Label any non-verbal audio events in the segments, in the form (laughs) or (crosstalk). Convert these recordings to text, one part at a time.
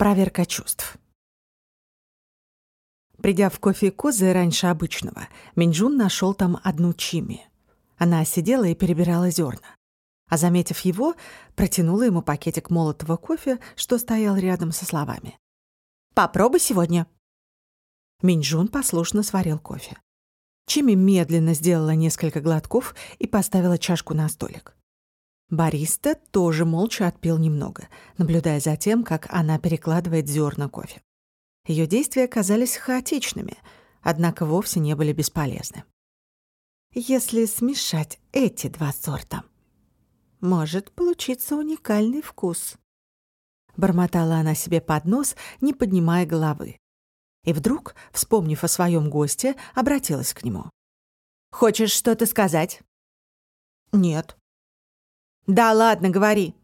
Проверка чувств. Придя в кофе Козы раньше обычного, Минджун нашел там одну чими. Она сидела и перебирала зерна. А заметив его, протянула ему пакетик молотого кофе, что стоял рядом со словами. «Попробуй сегодня». Минджун послушно сварил кофе. Чими медленно сделала несколько глотков и поставила чашку на столик. Бариста тоже молча отпил немного, наблюдая за тем, как она перекладывает зерна кофе. Ее действия казались хаотичными, однако вовсе не были бесполезны. Если смешать эти два сорта, может получиться уникальный вкус. Бормотала она себе под нос, не поднимая головы. И вдруг, вспомнив о своем госте, обратилась к нему. «Хочешь что-то сказать?» «Нет», «Да ладно, говори».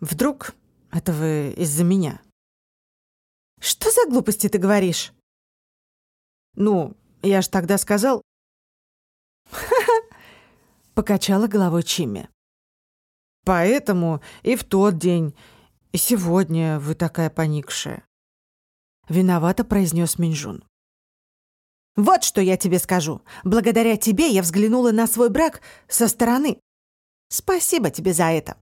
«Вдруг это вы из-за меня?» «Что за глупости ты говоришь?» «Ну, я ж тогда сказал...» «Ха-ха!» (laughs) — покачала головой Чимми. «Поэтому и в тот день, и сегодня вы такая поникшая». Виновато произнес Минжун. «Вот что я тебе скажу. Благодаря тебе я взглянула на свой брак со стороны. Спасибо тебе за это.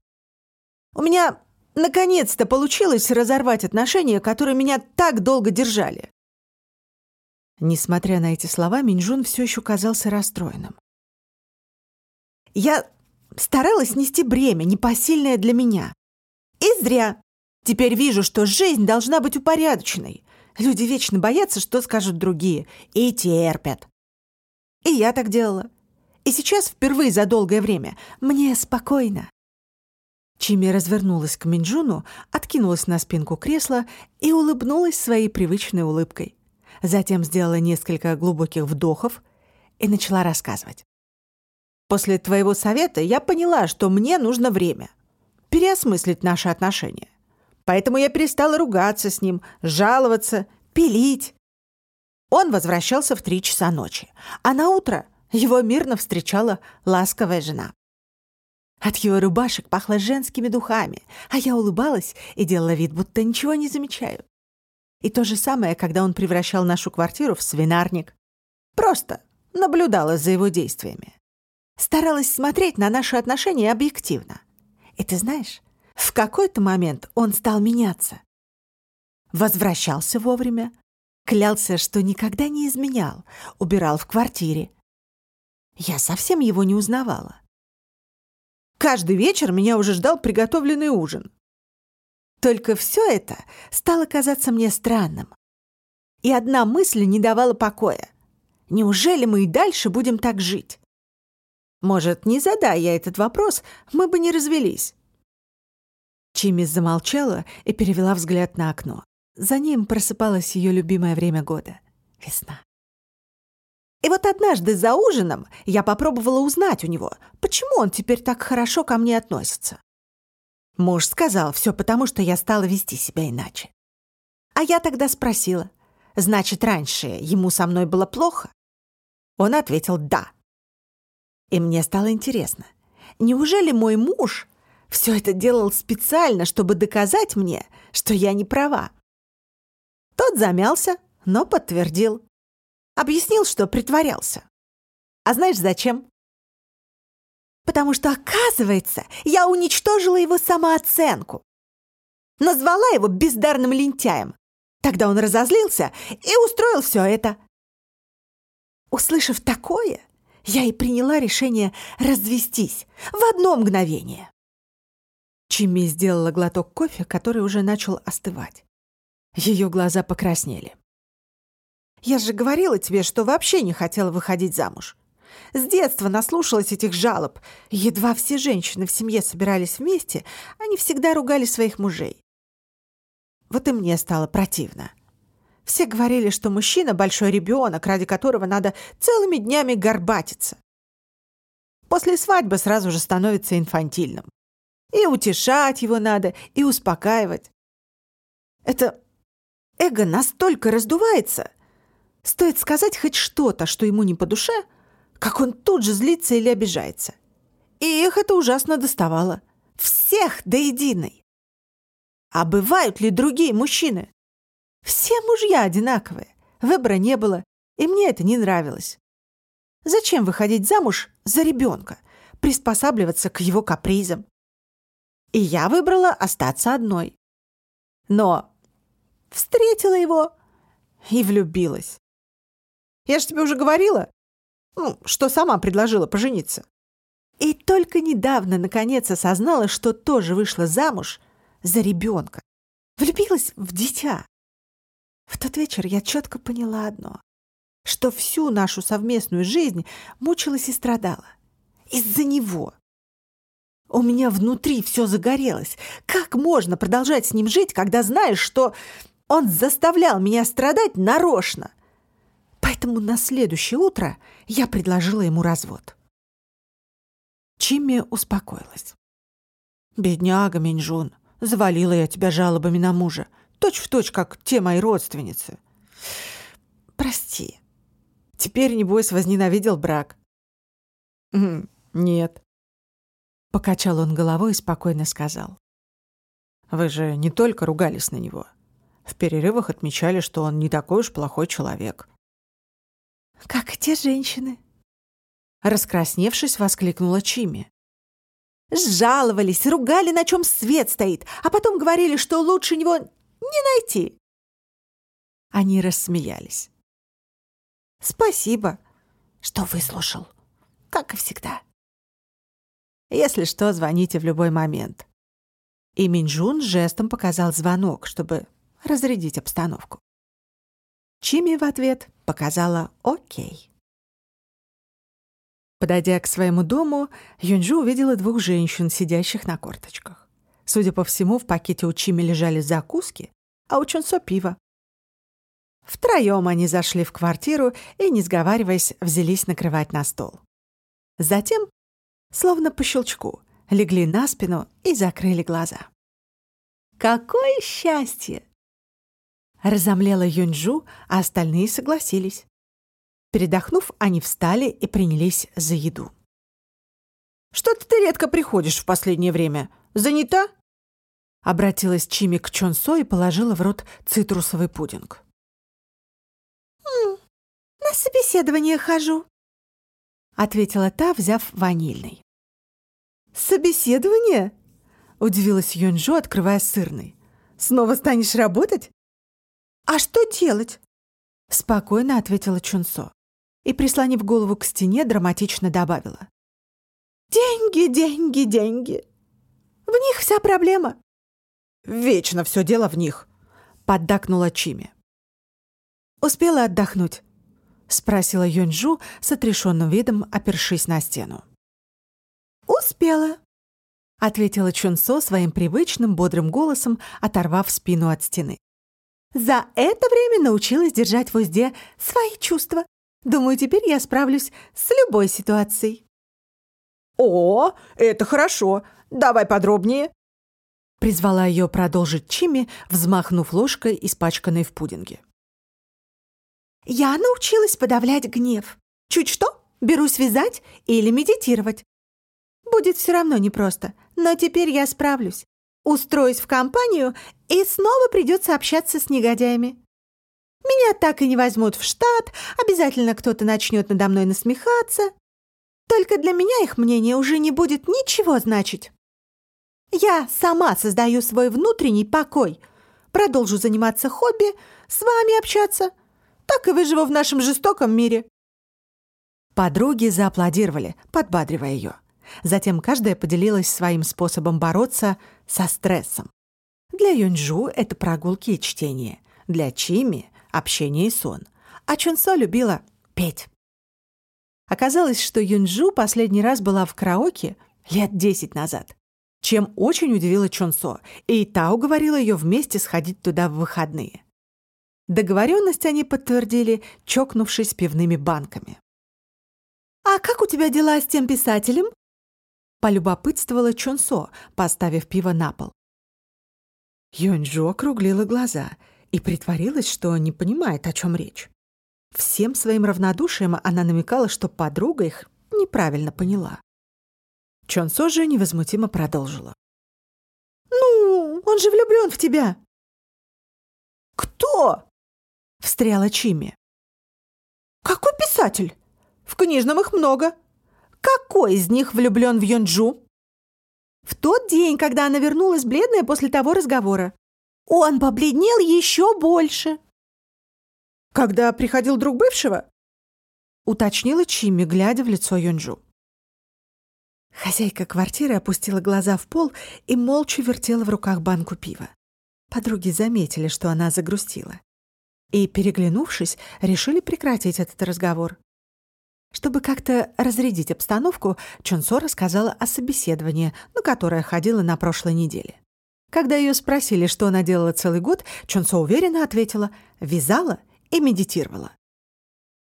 У меня наконец-то получилось разорвать отношения, которые меня так долго держали. Несмотря на эти слова, Минджун все еще казался расстроенным. Я старалась нести бремя, непосильное для меня. И зря. Теперь вижу, что жизнь должна быть упорядоченной. Люди вечно боятся, что скажут другие, и терпят. И я так делала. И сейчас, впервые за долгое время, мне спокойно. Чими развернулась к Минджуну, откинулась на спинку кресла и улыбнулась своей привычной улыбкой. Затем сделала несколько глубоких вдохов и начала рассказывать. «После твоего совета я поняла, что мне нужно время. Переосмыслить наши отношения. Поэтому я перестала ругаться с ним, жаловаться, пилить. Он возвращался в три часа ночи, а на утро его мирно встречала ласковая жена. От его рубашек пахло женскими духами, а я улыбалась и делала вид, будто ничего не замечаю. И то же самое, когда он превращал нашу квартиру в свинарник. Просто наблюдала за его действиями. Старалась смотреть на наши отношения объективно. И ты знаешь, в какой-то момент он стал меняться. Возвращался вовремя, клялся, что никогда не изменял, убирал в квартире, я совсем его не узнавала. Каждый вечер меня уже ждал приготовленный ужин. Только все это стало казаться мне странным. И одна мысль не давала покоя. Неужели мы и дальше будем так жить? Может, не задая я этот вопрос, мы бы не развелись. Чимис замолчала и перевела взгляд на окно. За ним просыпалось ее любимое время года — весна. И вот однажды за ужином я попробовала узнать у него, почему он теперь так хорошо ко мне относится. Муж сказал, все потому, что я стала вести себя иначе. А я тогда спросила, значит, раньше ему со мной было плохо? Он ответил «да». И мне стало интересно, неужели мой муж все это делал специально, чтобы доказать мне, что я не права? Тот замялся, но подтвердил. Объяснил, что притворялся. А знаешь зачем? Потому что, оказывается, я уничтожила его самооценку. Назвала его бездарным лентяем. Тогда он разозлился и устроил все это. Услышав такое, я и приняла решение развестись в одно мгновение. Чимми сделала глоток кофе, который уже начал остывать. Ее глаза покраснели. Я же говорила тебе, что вообще не хотела выходить замуж. С детства наслушалась этих жалоб. Едва все женщины в семье собирались вместе, они всегда ругали своих мужей. Вот и мне стало противно. Все говорили, что мужчина — большой ребенок, ради которого надо целыми днями горбатиться. После свадьбы сразу же становится инфантильным. И утешать его надо, и успокаивать. Это эго настолько раздувается, Стоит сказать хоть что-то, что ему не по душе, как он тут же злится или обижается. И их это ужасно доставало. Всех до единой. А бывают ли другие мужчины? Все мужья одинаковые. Выбора не было, и мне это не нравилось. Зачем выходить замуж за ребенка, приспосабливаться к его капризам? И я выбрала остаться одной. Но встретила его и влюбилась. Я же тебе уже говорила, ну, что сама предложила пожениться. И только недавно, наконец, осознала, что тоже вышла замуж за ребенка. Влюбилась в дитя. В тот вечер я четко поняла одно, что всю нашу совместную жизнь мучилась и страдала. Из-за него. У меня внутри все загорелось. Как можно продолжать с ним жить, когда знаешь, что он заставлял меня страдать нарочно? Поэтому на следующее утро я предложила ему развод. Чимми успокоилась. «Бедняга Минжун, завалила я тебя жалобами на мужа, точь в точь, как те мои родственницы. Прости. Теперь, небось, возненавидел брак». «Нет». Покачал он головой и спокойно сказал. «Вы же не только ругались на него. В перерывах отмечали, что он не такой уж плохой человек». «Как те женщины», Раскрасневшись, воскликнула Чими. Жаловались, ругали, на чем свет стоит, а потом говорили, что лучше него не найти. Они рассмеялись. «Спасибо, что выслушал, как и всегда. Если что, звоните в любой момент». И Минджун жестом показал звонок, чтобы разрядить обстановку. Чими в ответ показала «Окей». Подойдя к своему дому, Юнджу увидела двух женщин, сидящих на корточках. Судя по всему, в пакете у Чими лежали закуски, а у Чунсо — пиво. Втроем они зашли в квартиру и, не сговариваясь, взялись накрывать на стол. Затем, словно по щелчку, легли на спину и закрыли глаза. «Какое счастье!» Разомлела Юнджу, а остальные согласились. Передохнув, они встали и принялись за еду. «Что-то ты редко приходишь в последнее время. Занята?» Обратилась Чими к Чонсо и положила в рот цитрусовый пудинг. «М -м, «На собеседование хожу», — ответила та, взяв ванильный. «Собеседование?» — удивилась Юнджо, открывая сырный. «Снова станешь работать?» «А что делать?» — спокойно ответила Чунсо и, прислонив голову к стене, драматично добавила. «Деньги, деньги, деньги! В них вся проблема!» «Вечно все дело в них!» — поддакнула Чими. «Успела отдохнуть?» — спросила Юньжу с отрешенным видом, опершись на стену. «Успела», — ответила Чунсо своим привычным бодрым голосом, оторвав спину от стены. «За это время научилась держать в узде свои чувства Думаю, теперь я справлюсь с любой ситуацией». «О, это хорошо. Давай подробнее». Призвала ее продолжить Чими, взмахнув ложкой, испачканной в пудинге. «Я научилась подавлять гнев. Чуть что, берусь вязать или медитировать. Будет все равно непросто, но теперь я справлюсь. Устроюсь в компанию, и снова придется общаться с негодяями. Меня так и не возьмут в штат, обязательно кто-то начнет надо мной насмехаться. Только для меня их мнение уже не будет ничего значить. Я сама создаю свой внутренний покой, продолжу заниматься хобби, с вами общаться. Так и выживу в нашем жестоком мире». Подруги зааплодировали, подбадривая ее. Затем каждая поделилась своим способом бороться со стрессом. Для Юнджу это прогулки и чтение. Для Чими общение и сон. А Чунсо любила петь. Оказалось, что Юнджу последний раз была в караоке лет десять назад, чем очень удивила Чунсо, и та уговорила ее вместе сходить туда в выходные. Договоренность они подтвердили, чокнувшись пивными банками. «А как у тебя дела с тем писателем?» полюбопытствовала Чунсо, поставив пиво на пол. Юнджу округлила глаза — и притворилась, что не понимает, о чем речь. Всем своим равнодушием она намекала, что подруга их неправильно поняла. Чонсо же невозмутимо продолжила. «Ну, Он же влюблен в тебя!» «Кто?» — встряла Чими. «Какой писатель? В книжном их много. Какой из них влюблен в Йонджу?» В тот день, когда она вернулась бледная после того разговора. Он побледнел еще больше. «Когда приходил друг бывшего?» уточнила Чимми, глядя в лицо Йонджу. Хозяйка квартиры опустила глаза в пол и молча вертела в руках банку пива. Подруги заметили, что она загрустила. И, переглянувшись, решили прекратить этот разговор. Чтобы как-то разрядить обстановку, Чунсо рассказала о собеседовании, на которое ходила на прошлой неделе. Когда ее спросили, что она делала целый год, Чунсо уверенно ответила «вязала и медитировала».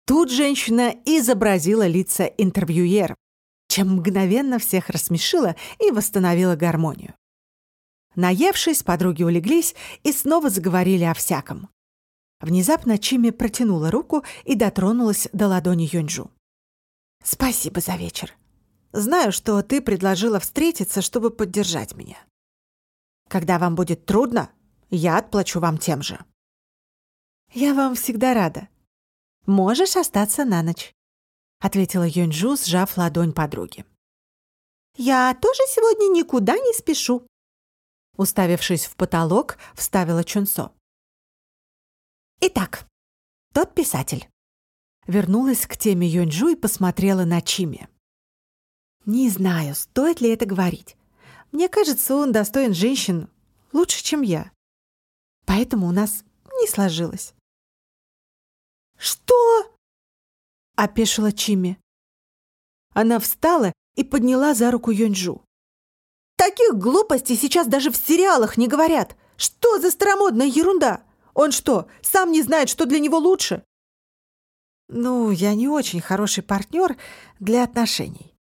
Тут женщина изобразила лица интервьюеров, чем мгновенно всех рассмешила и восстановила гармонию. Наевшись, подруги улеглись и снова заговорили о всяком. Внезапно Чими протянула руку и дотронулась до ладони Юнджу. «Спасибо за вечер. Знаю, что ты предложила встретиться, чтобы поддержать меня. Когда вам будет трудно, я отплачу вам тем же». «Я вам всегда рада. Можешь остаться на ночь», — ответила Юнджу, сжав ладонь подруги. «Я тоже сегодня никуда не спешу», Уставившись в потолок, вставила Чунсо. «Итак, тот писатель». Вернулась к теме Юньджу и посмотрела на Чими. «Не знаю, стоит ли это говорить. Мне кажется, он достоин женщин лучше, чем я. Поэтому у нас не сложилось». «Что?» — опешила Чими. Она встала и подняла за руку Юньджу. Таких глупостей сейчас даже в сериалах не говорят. Что за старомодная ерунда? Он что, сам не знает, что для него лучше? Ну, я не очень хороший партнер для отношений.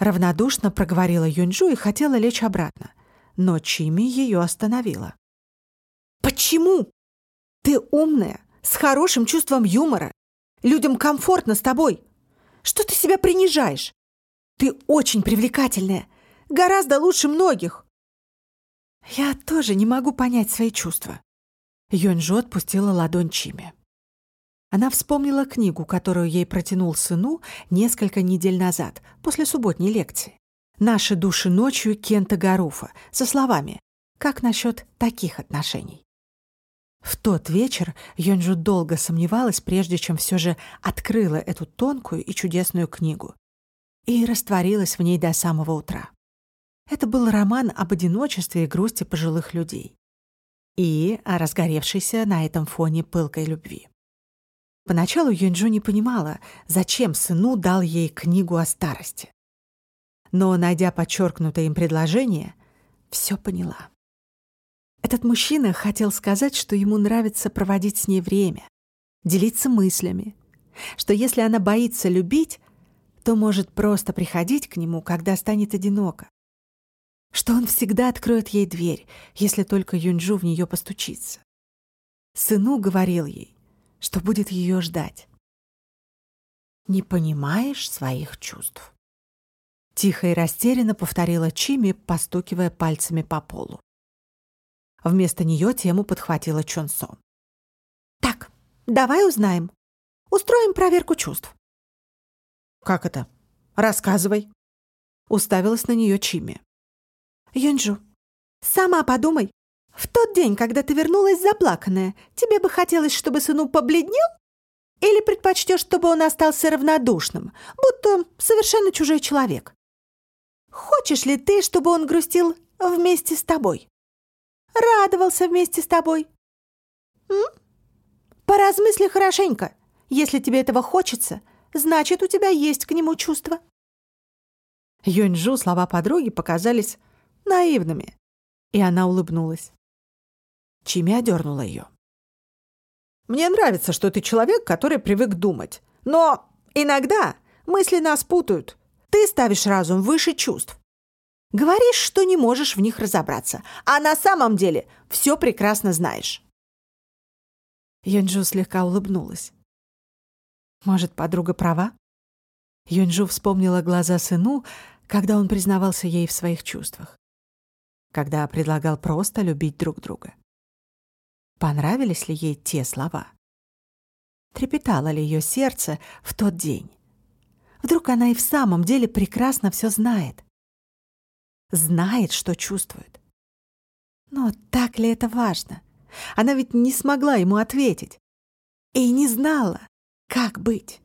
Равнодушно проговорила Юнджу и хотела лечь обратно. Но Чими ее остановила. «Почему? Ты умная, с хорошим чувством юмора. Людям комфортно с тобой. Что ты себя принижаешь? Ты очень привлекательная, Гораздо лучше многих. Я тоже не могу понять свои чувства. Йонжо отпустила ладонь Чиме. Она вспомнила книгу, которую ей протянул сыну несколько недель назад, после субботней лекции. «Наши души ночью» Кента Гаруфа, со словами «Как насчет таких отношений?» В тот вечер Йонджу долго сомневалась, прежде чем все же открыла эту тонкую и чудесную книгу и растворилась в ней до самого утра. Это был роман об одиночестве и грусти пожилых людей. И о разгоревшейся на этом фоне пылкой любви. Поначалу Юнджу не понимала, зачем сыну дал ей книгу о старости. Но, найдя подчеркнутое им предложение, все поняла. Этот мужчина хотел сказать, что ему нравится проводить с ней время, делиться мыслями, что если она боится любить, то может просто приходить к нему, когда станет одиноко, что он всегда откроет ей дверь, если только Юнджу в нее постучится. Сыну говорил ей, что будет ее ждать. «Не понимаешь своих чувств», — тихо и растерянно повторила Чими, постукивая пальцами по полу. Вместо нее тему подхватила Чонсо. «Так, давай узнаем. Устроим проверку чувств». «Как это? Рассказывай», — уставилась на нее Чими. Юнджу, сама подумай. В тот день, когда ты вернулась заплаканная, тебе бы хотелось, чтобы сыну побледнел? Или предпочтешь, чтобы он остался равнодушным, будто совершенно чужой человек? Хочешь ли ты, чтобы он грустил вместе с тобой? Радовался вместе с тобой? М? Поразмысли хорошенько. Если тебе этого хочется, значит, у тебя есть к нему чувства. Юньжу слова подруги показались наивными. И она улыбнулась. Чими одернула ее. «Мне нравится, что ты человек, который привык думать. Но иногда мысли нас путают. Ты ставишь разум выше чувств. Говоришь, что не можешь в них разобраться, а на самом деле все прекрасно знаешь». Юнджу слегка улыбнулась. «Может, подруга права?» Юнджу вспомнила глаза сыну, когда он признавался ей в своих чувствах. когда предлагал просто любить друг друга? Понравились ли ей те слова? Трепетало ли ее сердце в тот день? Вдруг она и в самом деле прекрасно все знает? Знает, что чувствует. Но так ли это важно? Она ведь не смогла ему ответить. И не знала, как быть.